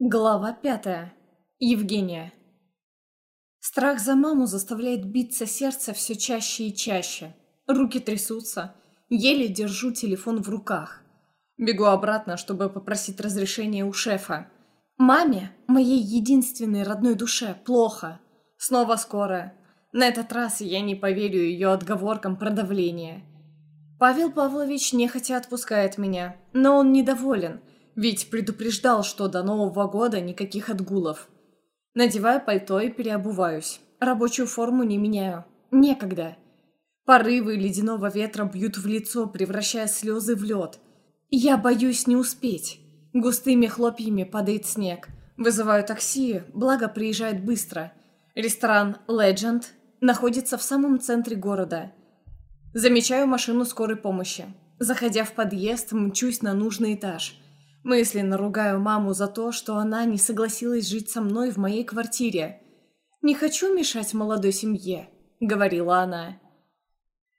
Глава пятая. Евгения. Страх за маму заставляет биться сердце все чаще и чаще. Руки трясутся. Еле держу телефон в руках. Бегу обратно, чтобы попросить разрешения у шефа. Маме, моей единственной родной душе, плохо. Снова скорая. На этот раз я не поверю ее отговоркам про давление. Павел Павлович нехотя отпускает меня, но он недоволен – ведь предупреждал, что до Нового года никаких отгулов. Надеваю пальто и переобуваюсь. Рабочую форму не меняю. Некогда. Порывы ледяного ветра бьют в лицо, превращая слезы в лед. Я боюсь не успеть. Густыми хлопьями падает снег. Вызываю такси, благо приезжает быстро. Ресторан «Legend» находится в самом центре города. Замечаю машину скорой помощи. Заходя в подъезд, мчусь на нужный этаж – Мысленно ругаю маму за то, что она не согласилась жить со мной в моей квартире. «Не хочу мешать молодой семье», — говорила она.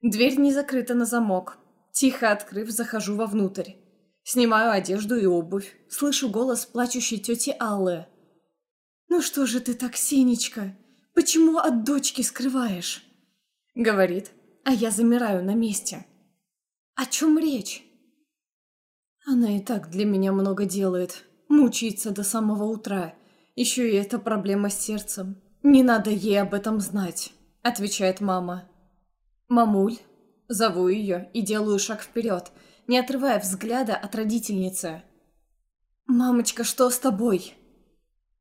Дверь не закрыта на замок. Тихо открыв, захожу вовнутрь. Снимаю одежду и обувь. Слышу голос плачущей тети Аллы. «Ну что же ты так, Сенечка? Почему от дочки скрываешь?» Говорит, а я замираю на месте. «О чем речь?» Она и так для меня много делает. Мучается до самого утра. Еще и эта проблема с сердцем. Не надо ей об этом знать, отвечает мама. Мамуль. Зову ее и делаю шаг вперед, не отрывая взгляда от родительницы. «Мамочка, что с тобой?»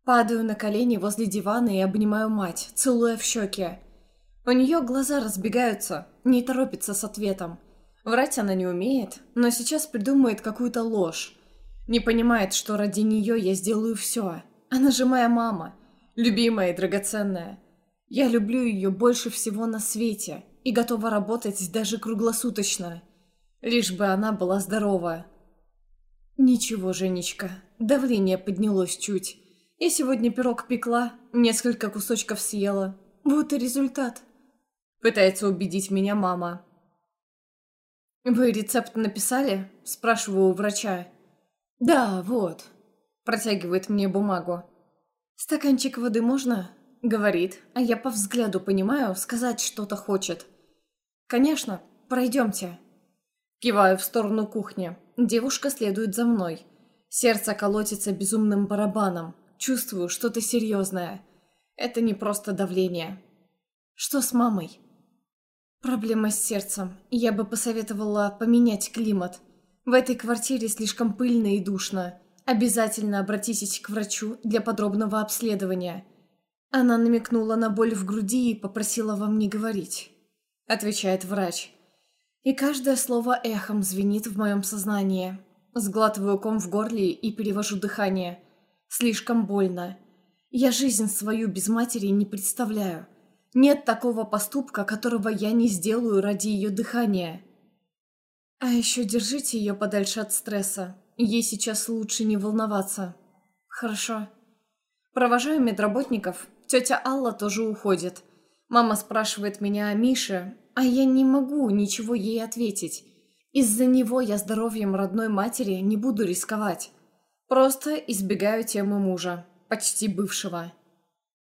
Падаю на колени возле дивана и обнимаю мать, целуя в щеки. У нее глаза разбегаются, не торопится с ответом. Врать она не умеет, но сейчас придумает какую-то ложь. Не понимает, что ради нее я сделаю все. Она же моя мама, любимая и драгоценная. Я люблю ее больше всего на свете и готова работать даже круглосуточно, лишь бы она была здорова. Ничего, Женечка, давление поднялось чуть. Я сегодня пирог пекла, несколько кусочков съела. Вот и результат. Пытается убедить меня мама. «Вы рецепт написали?» – спрашиваю у врача. «Да, вот». Протягивает мне бумагу. «Стаканчик воды можно?» – говорит, а я по взгляду понимаю, сказать что-то хочет. «Конечно, пройдемте». Киваю в сторону кухни. Девушка следует за мной. Сердце колотится безумным барабаном. Чувствую что-то серьезное. Это не просто давление. «Что с мамой?» Проблема с сердцем. Я бы посоветовала поменять климат. В этой квартире слишком пыльно и душно. Обязательно обратитесь к врачу для подробного обследования. Она намекнула на боль в груди и попросила вам не говорить. Отвечает врач. И каждое слово эхом звенит в моем сознании. Сглатываю ком в горле и перевожу дыхание. Слишком больно. Я жизнь свою без матери не представляю. Нет такого поступка, которого я не сделаю ради ее дыхания. А еще держите ее подальше от стресса. Ей сейчас лучше не волноваться. Хорошо. Провожаю медработников. Тетя Алла тоже уходит. Мама спрашивает меня о Мише, а я не могу ничего ей ответить. Из-за него я здоровьем родной матери не буду рисковать. Просто избегаю темы мужа, почти бывшего.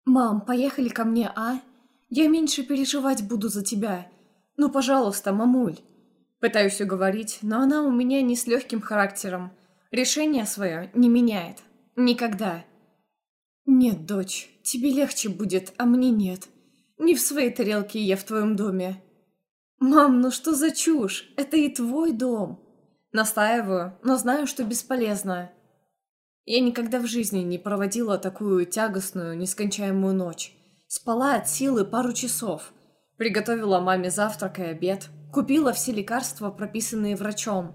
«Мам, поехали ко мне, а?» Я меньше переживать буду за тебя. Ну, пожалуйста, мамуль». Пытаюсь уговорить, но она у меня не с легким характером. Решение свое не меняет. Никогда. «Нет, дочь, тебе легче будет, а мне нет. Не в своей тарелке я в твоем доме». «Мам, ну что за чушь? Это и твой дом». Настаиваю, но знаю, что бесполезно. Я никогда в жизни не проводила такую тягостную, нескончаемую ночь. Спала от силы пару часов. Приготовила маме завтрак и обед. Купила все лекарства, прописанные врачом.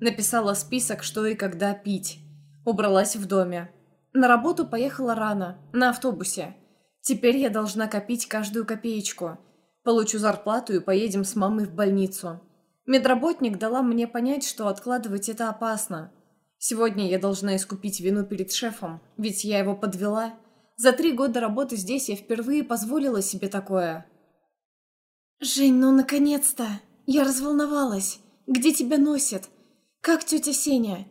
Написала список, что и когда пить. Убралась в доме. На работу поехала рано, на автобусе. Теперь я должна копить каждую копеечку. Получу зарплату и поедем с мамой в больницу. Медработник дала мне понять, что откладывать это опасно. Сегодня я должна искупить вину перед шефом, ведь я его подвела за три года работы здесь я впервые позволила себе такое. «Жень, ну наконец-то! Я разволновалась. Где тебя носит? Как тетя Сеня?»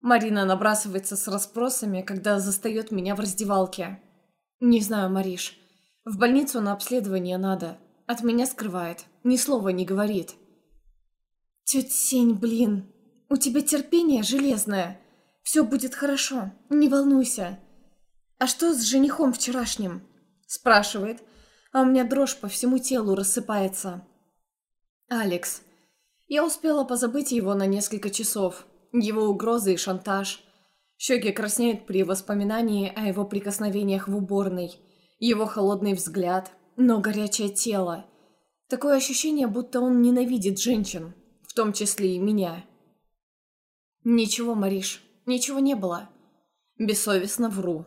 Марина набрасывается с расспросами, когда застает меня в раздевалке. Не знаю, Мариш. В больницу на обследование надо. От меня скрывает. Ни слова не говорит. Тетя Сень, блин. У тебя терпение железное. Все будет хорошо. Не волнуйся. А что с женихом вчерашним? Спрашивает. А у меня дрожь по всему телу рассыпается. Алекс. Я успела позабыть его на несколько часов. Его угрозы и шантаж. Щеки краснеют при воспоминании о его прикосновениях в уборной. Его холодный взгляд, но горячее тело. Такое ощущение, будто он ненавидит женщин, в том числе и меня. Ничего, Мариш, ничего не было. Бессовестно вру.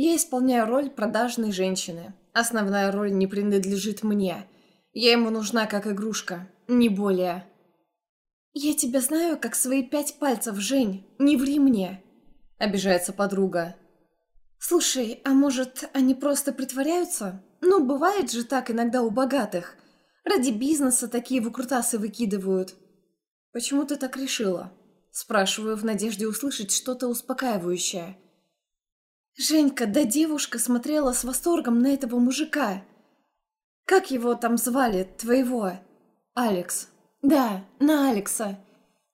Я исполняю роль продажной женщины. Основная роль не принадлежит мне. Я ему нужна как игрушка, не более. «Я тебя знаю, как свои пять пальцев, Жень. Не ври мне!» Обижается подруга. «Слушай, а может, они просто притворяются? Ну, бывает же так иногда у богатых. Ради бизнеса такие выкрутасы выкидывают». «Почему ты так решила?» Спрашиваю в надежде услышать что-то успокаивающее. Женька, да девушка смотрела с восторгом на этого мужика. Как его там звали, твоего? Алекс. Да, на Алекса.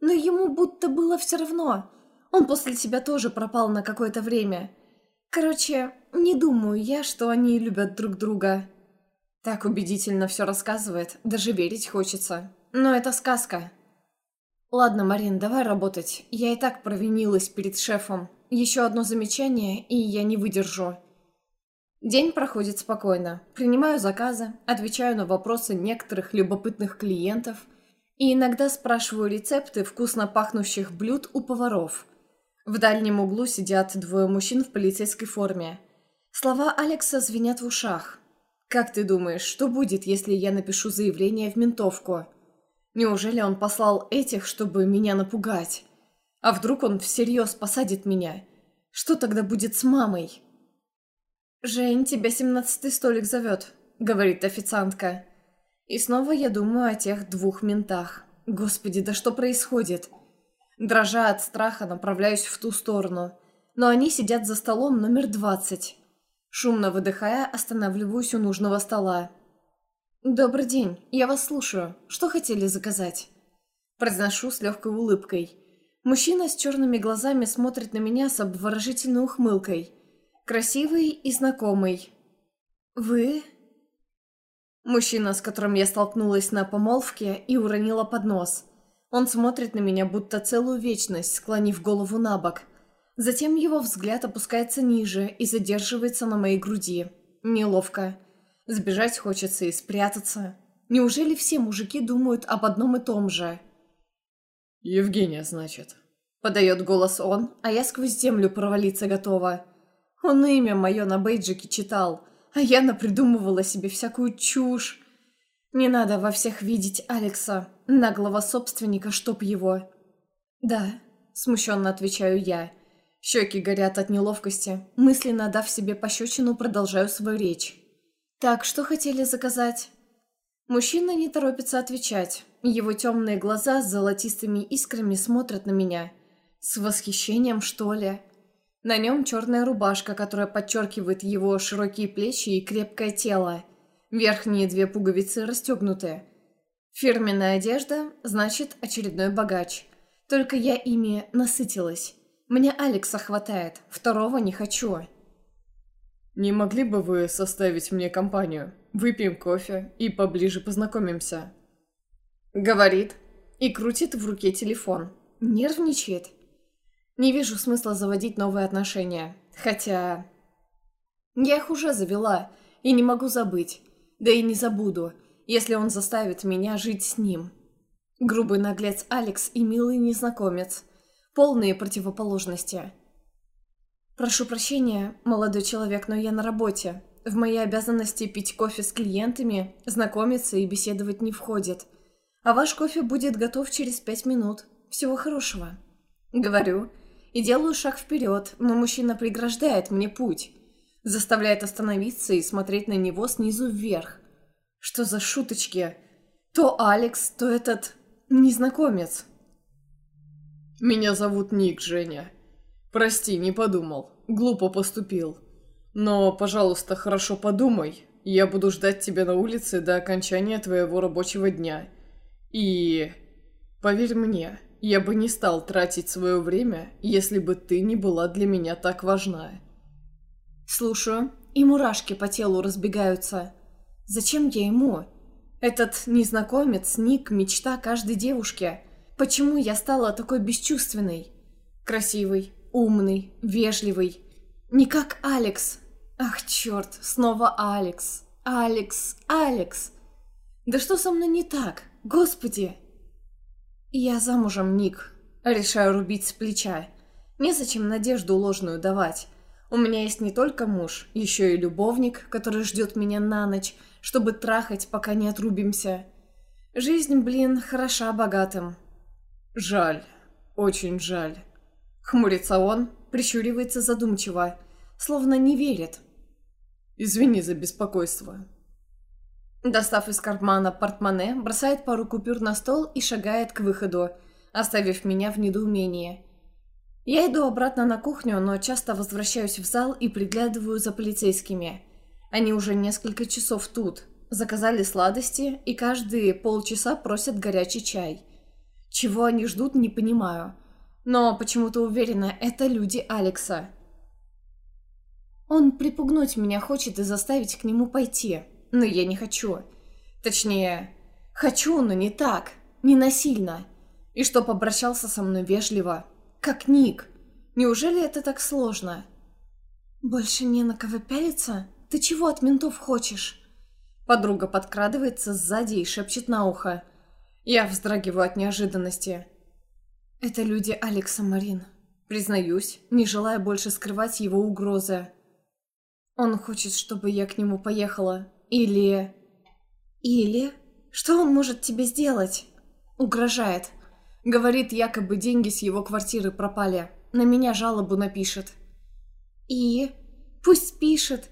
Но ему будто было все равно. Он после тебя тоже пропал на какое-то время. Короче, не думаю я, что они любят друг друга. Так убедительно все рассказывает, даже верить хочется. Но это сказка. Ладно, Марин, давай работать. Я и так провинилась перед шефом. Еще одно замечание, и я не выдержу. День проходит спокойно. Принимаю заказы, отвечаю на вопросы некоторых любопытных клиентов – и иногда спрашиваю рецепты вкусно пахнущих блюд у поваров. В дальнем углу сидят двое мужчин в полицейской форме. Слова Алекса звенят в ушах. «Как ты думаешь, что будет, если я напишу заявление в ментовку? Неужели он послал этих, чтобы меня напугать? А вдруг он всерьез посадит меня? Что тогда будет с мамой?» «Жень, тебя семнадцатый столик зовет», — говорит официантка. И снова я думаю о тех двух ментах. Господи, да что происходит? Дрожа от страха, направляюсь в ту сторону. Но они сидят за столом номер двадцать. Шумно выдыхая, останавливаюсь у нужного стола. «Добрый день, я вас слушаю. Что хотели заказать?» Произношу с легкой улыбкой. Мужчина с черными глазами смотрит на меня с обворожительной ухмылкой. Красивый и знакомый. «Вы?» Мужчина, с которым я столкнулась на помолвке и уронила поднос. Он смотрит на меня, будто целую вечность, склонив голову на бок. Затем его взгляд опускается ниже и задерживается на моей груди. Неловко. Сбежать хочется и спрятаться. Неужели все мужики думают об одном и том же? «Евгения, значит?» Подает голос он, а я сквозь землю провалиться готова. Он имя мое на бейджике читал – а я напридумывала себе всякую чушь. Не надо во всех видеть Алекса, наглого собственника, чтоб его. Да, смущенно отвечаю я. Щеки горят от неловкости. Мысленно дав себе пощечину, продолжаю свою речь. «Так, что хотели заказать?» Мужчина не торопится отвечать. Его темные глаза с золотистыми искрами смотрят на меня. С восхищением, что ли? На нем черная рубашка, которая подчеркивает его широкие плечи и крепкое тело. Верхние две пуговицы расстегнуты. Фирменная одежда, значит, очередной богач. Только я ими насытилась. Мне Алекса хватает, второго не хочу. «Не могли бы вы составить мне компанию? Выпьем кофе и поближе познакомимся?» Говорит и крутит в руке телефон. Нервничает. Не вижу смысла заводить новые отношения. Хотя... Я их уже завела и не могу забыть. Да и не забуду, если он заставит меня жить с ним. Грубый наглец Алекс и милый незнакомец. Полные противоположности. Прошу прощения, молодой человек, но я на работе. В мои обязанности пить кофе с клиентами, знакомиться и беседовать не входит. А ваш кофе будет готов через пять минут. Всего хорошего. Говорю, и делаю шаг вперед, но мужчина преграждает мне путь. Заставляет остановиться и смотреть на него снизу вверх. Что за шуточки? То Алекс, то этот... незнакомец. Меня зовут Ник, Женя. Прости, не подумал. Глупо поступил. Но, пожалуйста, хорошо подумай. Я буду ждать тебя на улице до окончания твоего рабочего дня. И... Поверь мне, я бы не стал тратить свое время, если бы ты не была для меня так важна. Слушаю, и мурашки по телу разбегаются. Зачем я ему? Этот незнакомец, Ник, мечта каждой девушки. Почему я стала такой бесчувственной? Красивый, умный, вежливый. Не как Алекс. Ах, черт, снова Алекс. Алекс, Алекс. Да что со мной не так? Господи! Я замужем, Ник. Решаю рубить с плеча. Незачем надежду ложную давать. У меня есть не только муж, еще и любовник, который ждет меня на ночь, чтобы трахать, пока не отрубимся. Жизнь, блин, хороша богатым. Жаль, очень жаль. Хмурится он, прищуривается задумчиво, словно не верит. Извини за беспокойство. Достав из кармана портмоне, бросает пару купюр на стол и шагает к выходу, оставив меня в недоумении. Я иду обратно на кухню, но часто возвращаюсь в зал и приглядываю за полицейскими. Они уже несколько часов тут, заказали сладости и каждые полчаса просят горячий чай. Чего они ждут, не понимаю. Но почему-то уверена, это люди Алекса. Он припугнуть меня хочет и заставить к нему пойти но я не хочу. Точнее, хочу, но не так, не насильно. И чтоб обращался со мной вежливо, как Ник. Неужели это так сложно? Больше не на кого пялиться? Ты чего от ментов хочешь? Подруга подкрадывается сзади и шепчет на ухо. Я вздрагиваю от неожиданности. Это люди Алекса Марин. Признаюсь, не желая больше скрывать его угрозы. Он хочет, чтобы я к нему поехала, или... Или... Что он может тебе сделать? Угрожает. Говорит, якобы деньги с его квартиры пропали. На меня жалобу напишет. И... Пусть пишет.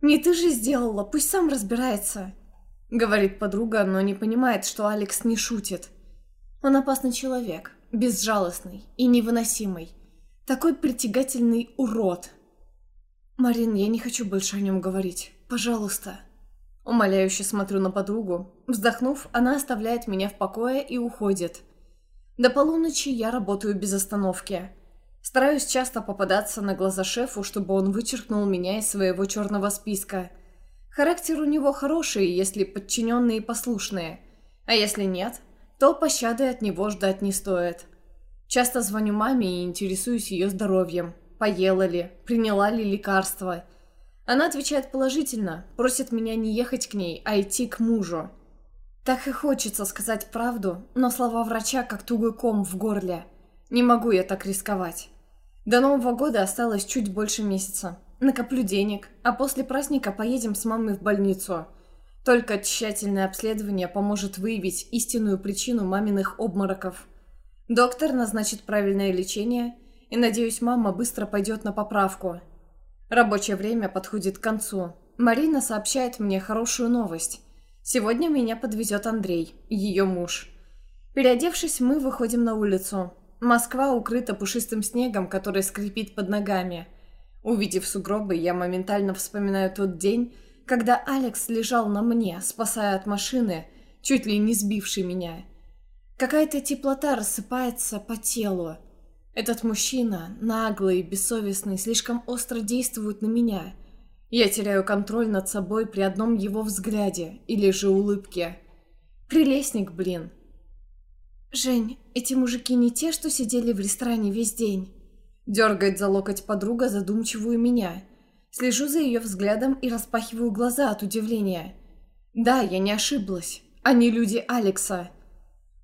Не ты же сделала, пусть сам разбирается. Говорит подруга, но не понимает, что Алекс не шутит. Он опасный человек, безжалостный и невыносимый. Такой притягательный урод. Марин, я не хочу больше о нем говорить. Пожалуйста. Умоляюще смотрю на подругу. Вздохнув, она оставляет меня в покое и уходит. До полуночи я работаю без остановки. Стараюсь часто попадаться на глаза шефу, чтобы он вычеркнул меня из своего черного списка. Характер у него хороший, если подчиненные послушные. А если нет, то пощады от него ждать не стоит. Часто звоню маме и интересуюсь ее здоровьем. Поела ли, приняла ли лекарства – она отвечает положительно, просит меня не ехать к ней, а идти к мужу. Так и хочется сказать правду, но слова врача как тугой ком в горле. Не могу я так рисковать. До Нового года осталось чуть больше месяца. Накоплю денег, а после праздника поедем с мамой в больницу. Только тщательное обследование поможет выявить истинную причину маминых обмороков. Доктор назначит правильное лечение, и, надеюсь, мама быстро пойдет на поправку – Рабочее время подходит к концу. Марина сообщает мне хорошую новость. Сегодня меня подвезет Андрей, ее муж. Переодевшись, мы выходим на улицу. Москва укрыта пушистым снегом, который скрипит под ногами. Увидев сугробы, я моментально вспоминаю тот день, когда Алекс лежал на мне, спасая от машины, чуть ли не сбившей меня. Какая-то теплота рассыпается по телу. Этот мужчина, наглый, бессовестный, слишком остро действует на меня. Я теряю контроль над собой при одном его взгляде или же улыбке. Прелестник, блин. «Жень, эти мужики не те, что сидели в ресторане весь день?» Дергает за локоть подруга задумчивую меня. Слежу за ее взглядом и распахиваю глаза от удивления. Да, я не ошиблась. Они люди Алекса.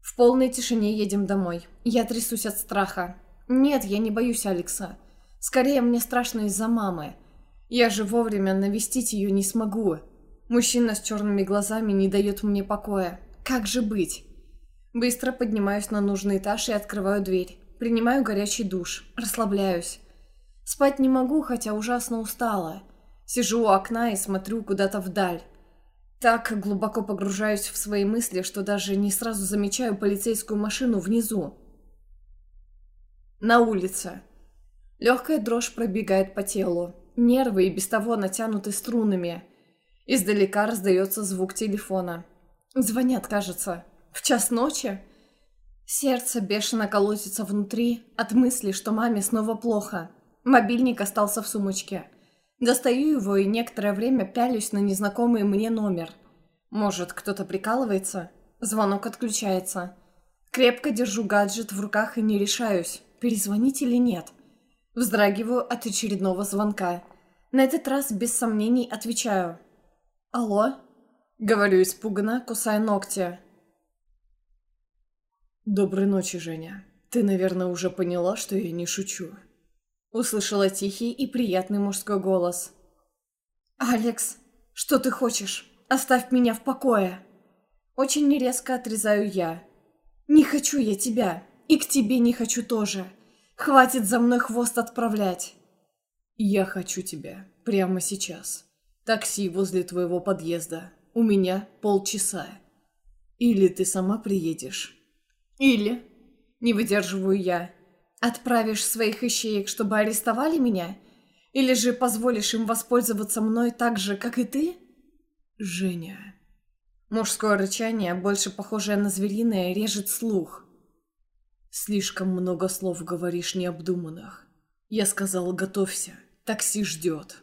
В полной тишине едем домой. Я трясусь от страха. «Нет, я не боюсь Алекса. Скорее, мне страшно из-за мамы. Я же вовремя навестить ее не смогу. Мужчина с черными глазами не дает мне покоя. Как же быть?» Быстро поднимаюсь на нужный этаж и открываю дверь. Принимаю горячий душ. Расслабляюсь. Спать не могу, хотя ужасно устала. Сижу у окна и смотрю куда-то вдаль. Так глубоко погружаюсь в свои мысли, что даже не сразу замечаю полицейскую машину внизу. На улице. Легкая дрожь пробегает по телу. Нервы и без того натянуты струнами. Издалека раздается звук телефона. Звонят, кажется. В час ночи? Сердце бешено колотится внутри от мысли, что маме снова плохо. Мобильник остался в сумочке. Достаю его и некоторое время пялюсь на незнакомый мне номер. Может, кто-то прикалывается? Звонок отключается. Крепко держу гаджет в руках и не решаюсь, перезвонить или нет. Вздрагиваю от очередного звонка. На этот раз без сомнений отвечаю. «Алло?» Говорю испуганно, кусая ногти. «Доброй ночи, Женя. Ты, наверное, уже поняла, что я не шучу». Услышала тихий и приятный мужской голос. «Алекс, что ты хочешь? Оставь меня в покое!» Очень резко отрезаю я. «Не хочу я тебя, и к тебе не хочу тоже. Хватит за мной хвост отправлять!» «Я хочу тебя. Прямо сейчас. Такси возле твоего подъезда. У меня полчаса. Или ты сама приедешь?» «Или...» Не выдерживаю я. «Отправишь своих ищеек, чтобы арестовали меня? Или же позволишь им воспользоваться мной так же, как и ты?» «Женя...» Мужское рычание, больше похожее на звериное, режет слух. «Слишком много слов говоришь необдуманных. Я сказал, готовься. Такси ждет».